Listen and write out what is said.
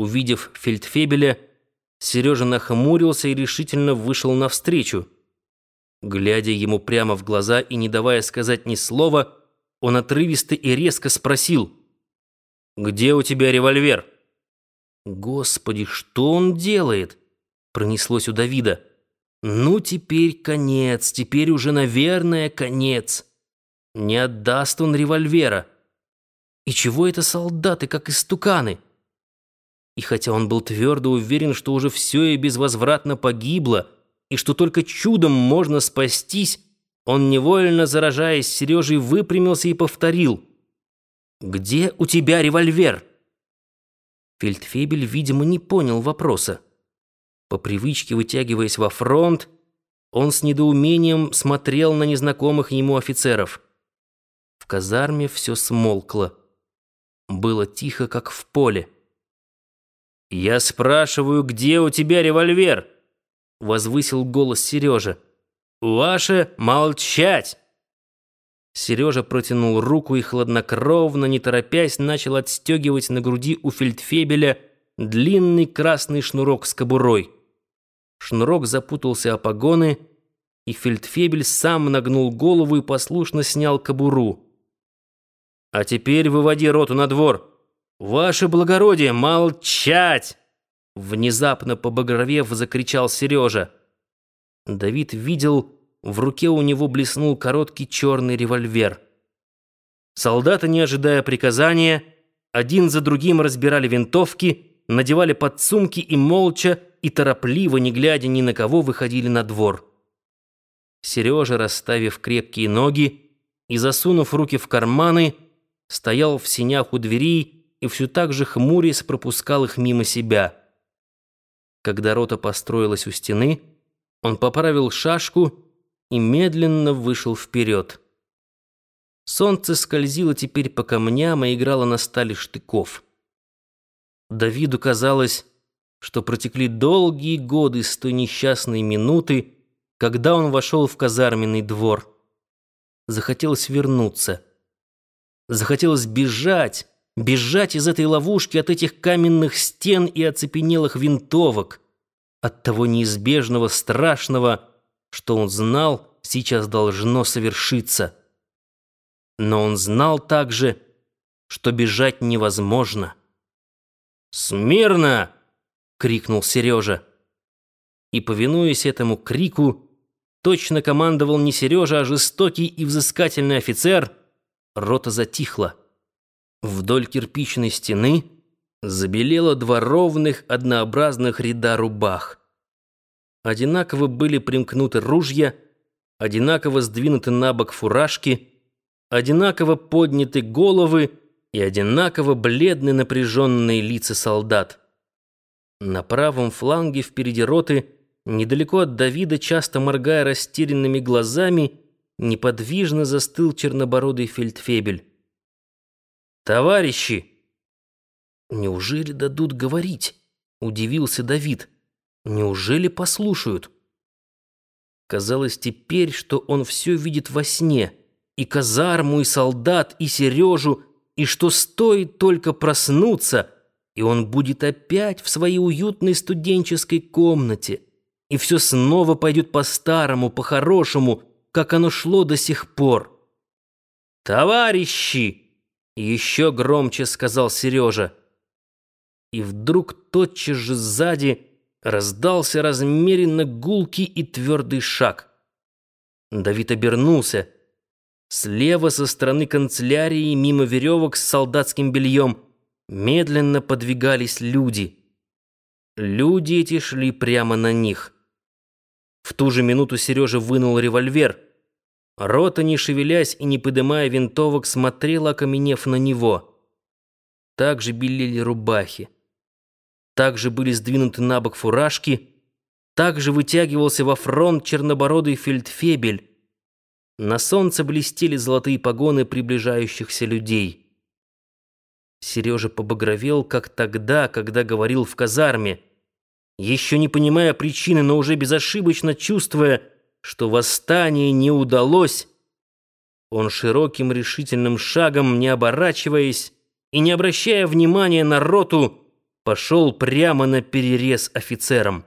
Увидев фельдфебеля, Сережа нахмурился и решительно вышел навстречу. Глядя ему прямо в глаза и не давая сказать ни слова, он отрывисто и резко спросил. «Где у тебя револьвер?» «Господи, что он делает?» Пронеслось у Давида. «Ну, теперь конец, теперь уже, наверное, конец. Не отдаст он револьвера. И чего это солдаты, как истуканы?» И хотя он был твердо уверен, что уже все и безвозвратно погибло, и что только чудом можно спастись, он, невольно заражаясь Сережей, выпрямился и повторил. «Где у тебя револьвер?» Фельдфебель, видимо, не понял вопроса. По привычке вытягиваясь во фронт, он с недоумением смотрел на незнакомых ему офицеров. В казарме все смолкло. Было тихо, как в поле. «Я спрашиваю, где у тебя револьвер?» — возвысил голос Сережа. «Ваше молчать!» Сережа протянул руку и хладнокровно, не торопясь, начал отстегивать на груди у фельдфебеля длинный красный шнурок с кобурой. Шнурок запутался о погоны, и фельдфебель сам нагнул голову и послушно снял кобуру. «А теперь выводи роту на двор!» «Ваше благородие, молчать!» Внезапно побагровев, закричал Сережа. Давид видел, в руке у него блеснул короткий черный револьвер. Солдаты, не ожидая приказания, один за другим разбирали винтовки, надевали подсумки и молча и торопливо, не глядя ни на кого, выходили на двор. Сережа, расставив крепкие ноги и засунув руки в карманы, стоял в синях у дверей, и все так же хмурясь пропускал их мимо себя. Когда рота построилась у стены, он поправил шашку и медленно вышел вперед. Солнце скользило теперь по камням и играло на стали штыков. Давиду казалось, что протекли долгие годы с той несчастной минуты, когда он вошел в казарменный двор. Захотелось вернуться. Захотелось бежать, бежать из этой ловушки от этих каменных стен и оцепенелых винтовок, от того неизбежного страшного, что он знал, сейчас должно совершиться. Но он знал также, что бежать невозможно. «Смирно!» — крикнул Сережа. И, повинуясь этому крику, точно командовал не Сережа, а жестокий и взыскательный офицер, рота затихла. Вдоль кирпичной стены забелело два ровных однообразных ряда рубах. Одинаково были примкнуты ружья, одинаково сдвинуты на бок фуражки, одинаково подняты головы и одинаково бледны напряженные лица солдат. На правом фланге впереди роты, недалеко от Давида, часто моргая растерянными глазами, неподвижно застыл чернобородый фельдфебель. «Товарищи!» «Неужели дадут говорить?» — удивился Давид. «Неужели послушают?» Казалось теперь, что он все видит во сне. И казарму, и солдат, и Сережу, и что стоит только проснуться, и он будет опять в своей уютной студенческой комнате, и все снова пойдет по-старому, по-хорошему, как оно шло до сих пор. «Товарищи!» Еще громче сказал Сережа. И вдруг тотчас же сзади раздался размеренно гулкий и твердый шаг. Давид обернулся. Слева со стороны канцелярии, мимо веревок с солдатским бельем, медленно подвигались люди. Люди эти шли прямо на них. В ту же минуту Сережа вынул револьвер — Рота, не шевелясь и не подымая винтовок, смотрела, окаменев на него. Так же белели рубахи. Так же были сдвинуты на бок фуражки. Так же вытягивался во фронт чернобородый фельдфебель. На солнце блестели золотые погоны приближающихся людей. Сережа побагровел, как тогда, когда говорил в казарме. Еще не понимая причины, но уже безошибочно чувствуя, что восстание не удалось, он широким решительным шагом, не оборачиваясь и не обращая внимания на роту, пошел прямо на перерез офицерам.